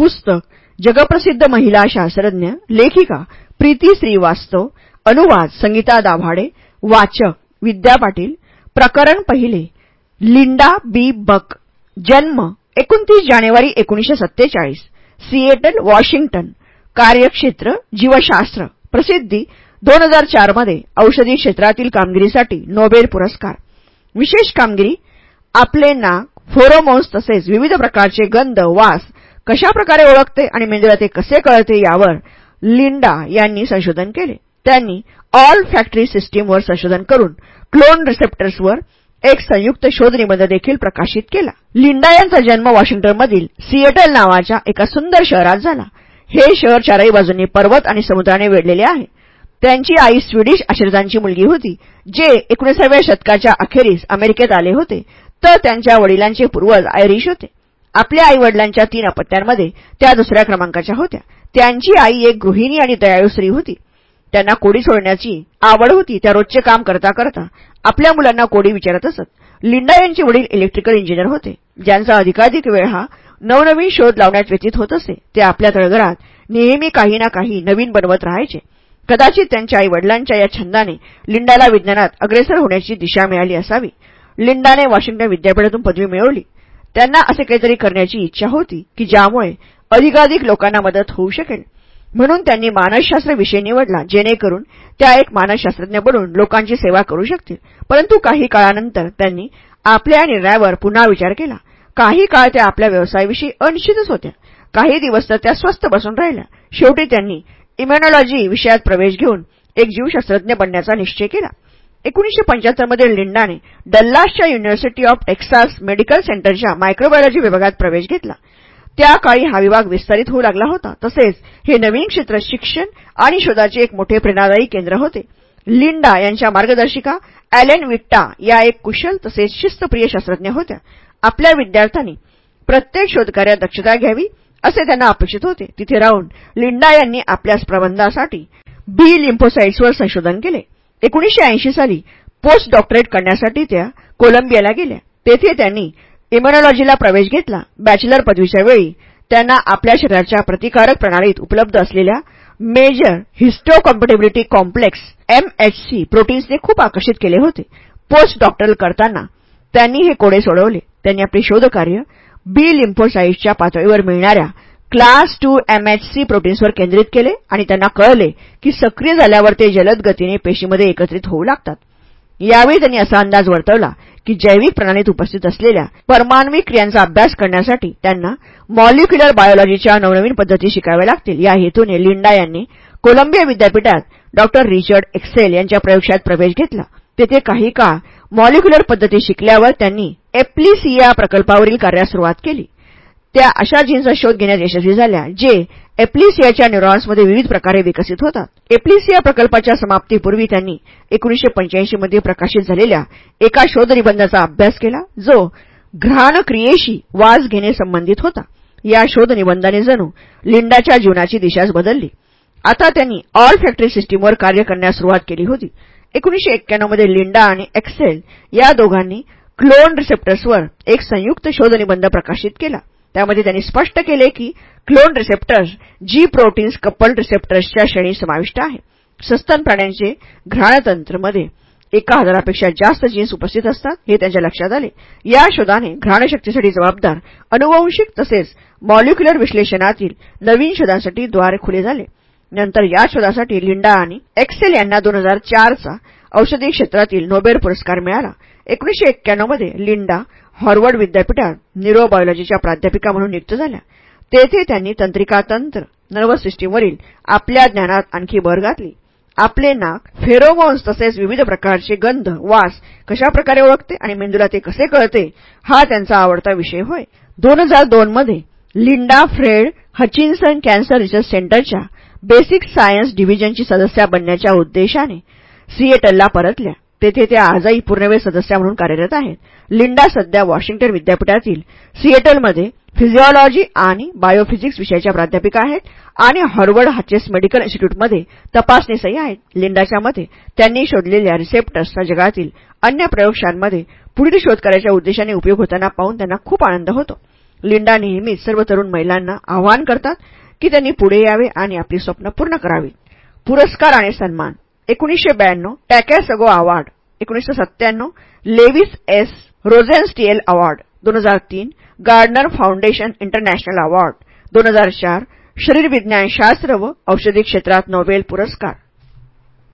पुस्तक जगप्रसिद्ध महिला शास्त्रज्ञ लेखिका प्रीती श्रीवास्तव अनुवाद संगीता दाभाडे वाचक विद्या पाटील प्रकरण पहिले लिंडा बी. बक जन्म एकोणतीस जानेवारी एकोणीशे सत्तेचाळीस सिएटल वॉशिंग्टन कार्यक्षेत्र जीवशास्त्र प्रसिद्धी दोन हजार चारमध्ये औषधी क्षेत्रातील कामगिरीसाठी नोबेल पुरस्कार. विशेष कामगिरी आपले नाक फोरोमोन्स तसेच विविध प्रकारचे गंध वास कशाप्रकारे ओळखते आणि मेंदूला ते कसे कळते यावर लिंडा यांनी संशोधन केले. त्यांनी ऑल फॅक्टरी सिस्टीमवर संशोधन करून क्लोन रिसेप्टर्सवर एक संयुक्त शोधनिबंध देखील प्रकाशित केला. लिंडा यांचा जन्म वॉशिंग्टनमधील सिएटल नावाच्या एका सुंदर शहरात झाला. हे शहर चारही बाजूंनी पर्वत आणि समुद्राने वेढलेले आहे. त्यांची आई स्वीडिश आश्रितांची मुलगी होती जे एकोणीसाव्या शतकाच्या अखेरीस अमेरिकेत आले होते. तर त्यांच्या वडिलांचे पूर्वज आयरिश होते. आपल्या आईवडिलांच्या तीन अपत्यांमध्ये त्या दुसऱ्या क्रमांकाच्या होत्या. त्यांची आई एक गृहिणी आणि दयाळू स्त्री होती. त्यांना कोडी सोडण्याची आवड होती. त्या रोजचे काम करता करता आपल्या मुलांना कोडी विचारत असत. लिंडा यांचे वडील इलेक्ट्रिकल इंजिनियर होते. ज्यांचा अधिकाधिक वेळ हा नवनवीन शोध लावण्यात व्यतीत होत असे. ते आपल्या तळघरात नेहमी काही ना काही नवीन बनवत राहायचे. कदाचित त्यांच्या आई वडिलांच्या या छंदाने लिंडाला विज्ञानात अग्रेसर होण्याची दिशा मिळाली असावी. लिंडाने वॉशिंग्टन विद्यापीठातून पदवी मिळवली. त्यांना असे काहीतरी करण्याची इच्छा होती की ज्यामुळे अधिकाधिक लोकांना मदत होऊ शकेल. म्हणून त्यांनी मानसशास्त्र विषय निवडला जेणेकरून त्या एक मानसशास्त्रज्ञ बनून लोकांची सेवा करू शकतील. परंतु काही काळानंतर त्यांनी आपल्या निर्णयावर पुन्हा विचार केला. काही काळ त्या आपल्या व्यवसायाविषयी अनिश्चितच होत्या. काही दिवस तर त्या स्वस्थ बसून राहिल्या. शेवटी त्यांनी इम्युनॉलॉजी विषयात प्रवेश घेऊन एक जीवशास्त्रज्ञ बनण्याचा निश्चय केला. एकोणीशे पंच्याहत्तरमध्ये लिंडाने डल्लासच्या युनिव्हर्सिटी ऑफ टेक्सास मेडिकल सेंटरच्या मायक्रोबायोलॉजी विभागात प्रवेश घेतला. त्या काळी हा विभाग विस्तारित होऊ लागला होता. तसेच हे नवीन क्षेत्र शिक्षण आणि शोधाचे एक मोठे प्रेरणादायी केंद्र होते. लिंडा यांच्या मार्गदर्शिका ॲलेन विट्टा या एक कुशल तसेच शिस्तप्रिय शास्त्रज्ञ होत्या. आपल्या विद्यार्थ्यांनी प्रत्येक शोधकार्यात दक्षता घ्यावी असे त्यांना अपेक्षित होते. तिथे राहून लिंडा यांनी आपल्या प्रबंधासाठी बी लिम्फोसाईट्सवर संशोधन केले. एकोणीशे ऐंशी साली पोस्ट डॉक्टरेट करण्यासाठी त्या कोलंबियाला गेल्या. तेथे त्यांनी इम्युनॉलॉजीला प्रवेश घेतला. बॅचलर पदवीच्या वेळी त्यांना आपल्या शरीराच्या प्रतिकारक प्रणालीत उपलब्ध असलेल्या मेजर हिस्टोकॉम्पेटेबिलिटी कॉम्प्लेक्स एमएचसी प्रोटीन्सने खूप आकर्षित केले होते. पोस्ट डॉक्टरल करताना त्यांनी हे कोडे सोडवले. त्यांनी आपले शोधकार्य बी लिम्फोसाइट्सच्या पातळीवर मिळणाऱ्या क्लास टू एमएचसी प्रोटीन्सवर केंद्रित केले आणि त्यांना कळले की सक्रिय झाल्यावर ते जलद गतीने पेशीमध्ये एकत्रित होऊ लागतात. यावेळी त्यांनी असा अंदाज वर्तवला की जैविक प्रणालीत उपस्थित असलेल्या परमानवी क्रियांचा अभ्यास करण्यासाठी त्यांना मॉलिक्युलर बायोलॉजीच्या नवनवीन पद्धती शिकाव्या लागतील. या हेतूने लिंडा यांनी कोलंबिया विद्यापीठात डॉक्टर रिचर्ड एक्सेल यांच्या प्रयोगशाळेत प्रवेश घेतला. तेथे काही काळ मॉलिक्युलर पद्धती शिकल्यावर त्यांनी एप्लिसिया प्रकल्पावरील कार्यास सुरुवात केली. त्या अशा जीन्सचा शोध घेण्यात यशस्वी झाल्या जे एप्लिसियाच्या न्यूरॉन्समध्ये विविध प्रकारे विकसित होतात. एप्लिसिया प्रकल्पाच्या समाप्तीपूर्वी त्यांनी एकोणीशे पंच्याऐंशीमध्ये प्रकाशित झालेल्या एका शोधनिबंधाचा अभ्यास केला जो घ्राणक्रियेशी वास घेणे संबंधित होता. या शोधनिबंधाने जणू लिंडाच्या जीवनाची दिशाच बदलली. आता त्यांनी ऑल फॅक्टरी सिस्टीमवर कार्य करण्यास सुरुवात केली होती. एकोणीशे एक्क्याण्णवमध्ये लिंडा आणि एक्सेल या दोघांनी क्लोन रिसेप्टर्सवर एक संयुक्त शोधनिबंध प्रकाशित केला. त्यामध्ये त्यांनी स्पष्ट केले की clone receptors G proteins coupled रिसेप्टर्सच्या श्रेणी समाविष्ट आहे. सस्तन प्राण्यांचे घ्राणतंत्रमध्ये एका हजारापेक्षा जास्त जीन्स उपस्थित असतात हे त्यांच्या लक्षात आले. या शोधाने घ्राणशक्तीसाठी जबाबदार अनुवंशिक तसेच मॉलिक्युलर विश्लेषणातील नवीन शोधांसाठी द्वार खुले झाले. नंतर या शोधासाठी लिंडा आणि एक्सेल यांना दोन हजार चारचा औषधी क्षेत्रातील नोबेल पुरस्कार मिळाला. एकोणीशे एक्क्याण्णवमध्ये लिंडा हॉर्वर्ड विद्यापीठात न्यूरोबायोलॉजीच्या प्राध्यापिका म्हणून नियुक्त झाल्या तेथे त्यांनी तंत्रिका तंत्र नर्वस सिस्टीमवरील आपल्या ज्ञानात आणखी भर घातली. आपले नाक फेरोमोन्स तसेच विविध प्रकारचे गंध वास कशाप्रकारे ओळखते आणि मेंदूला ते कसे कळते हा त्यांचा आवडता विषय होय. दोन हजार दोनमध्ये Linda Fred Hutchinson cancer research सेंटरच्या बेसिक सायन्स डिव्हिजनची सदस्या बनण्याच्या उद्देशाने सिएटलला परतल्या. तेथे त्या आजही पूर्णवेळ सदस्या म्हणून कार्यरत आहेत. लिंडा सध्या वॉशिंग्टन विद्यापीठातील सिएटलमध्ये फिजिओलॉजी आणि बायोफिजिक्स विषयाच्या प्राध्यापिका आहेत आणि हार्वर्ड हाचेस मेडिकल इन्स्टिट्यूटमध्ये तपासणीसही आहेत. लिंडाच्या मते त्यांनी शोधलेल्या रिसेप्टर्सचा जगातील अन्य प्रयोगशाळांमध्ये पुढील शोध करायच्या उद्देशाने उपयोग होताना पाहून त्यांना खूप आनंद होतो. लिंडा नेहमीच सर्व तरुण महिलांना आवाहन करतात की त्यांनी पुढे यावे आणि आपली स्वप्न पूर्ण करावीत पुरस्कार आणि सन्मान. एकोणीसशे ब्याण्णव टॅकॅसगो अवॉर्ड. एकोणीसशे सत्त्याण्णव लेविस एस. रोझेनस्टीएल अवॉर्ड. दोन हजार तीन गार्डनर फाउंडेशन इंटरनॅशनल अवॉर्ड. दोन हजार चार शरीरविज्ञानशास्त्र व औषधी क्षेत्रात नोबेल पुरस्कार.